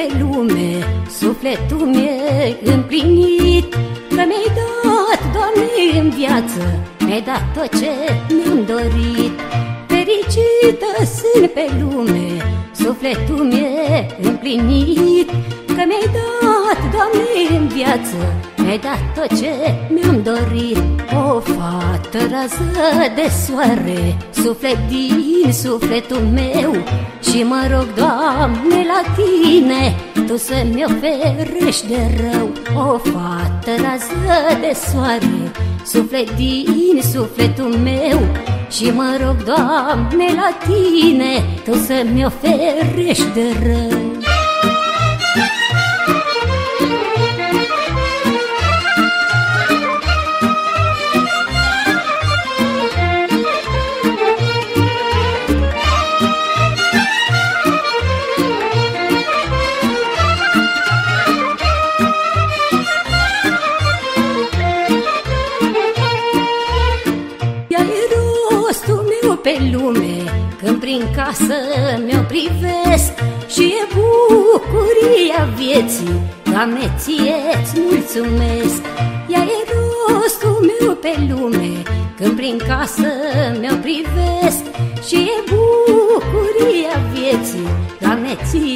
pe lume, sufletul mi-e împlinit, Că mi-ai dat, Doamne, în viață, mi-ai dat tot ce mi-am dorit. Fericită sunt pe lume. Sufletul mi-e împlinit Că mi-ai dat, Doamne, în viață. Mi-ai dat tot ce mi-am dorit. O fată rază de soare Suflet din sufletul meu. Și mă rog, Doamne, la Tine Tu să-mi oferești de rău. O fată rază de soare Suflet din sufletul meu Și mă rog, Doamne, la Tine Tu să-mi oferești de rău pe lume Când prin casă mi-o privesc. Și e bucuria vieții Doamne, ție-ți mulțumesc. Ea e rostul meu pe lume Când prin casă mi-o privesc. Și e bucuria vieții Doamne, ție-ți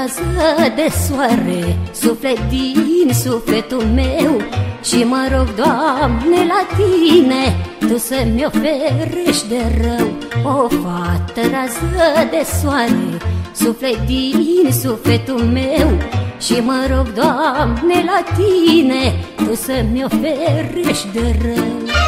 rază de soare Suflet din sufletul meu. Și mă rog, Doamne, la Tine Tu să-mi oferești de rău O fată rază de soare Suflet din sufletul meu. Și mă rog, Doamne, la Tine Tu să-mi oferești de rău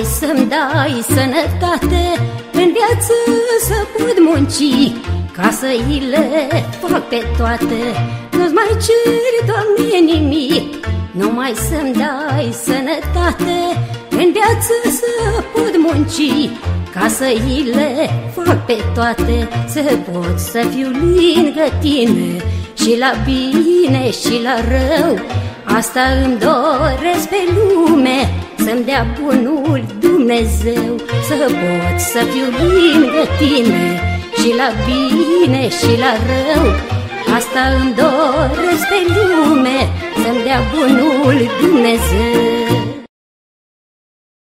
Numai să-mi dai sănătate În viață să pot munci Ca să îi le fac pe toate. Nu-ți mai ceri, Doamne, nimic Numai să-mi dai sănătate În viață să pot munci ca să îi le fac pe toate. Să pot să fiu lângă tine Și la bine și la rău Asta îmi doresc pe lume Să-mi dea bunul Dumnezeu Să pot să fiu lângă tine Și la bine și la rău. Asta îmi doresc pe lume Să-mi dea bunul Dumnezeu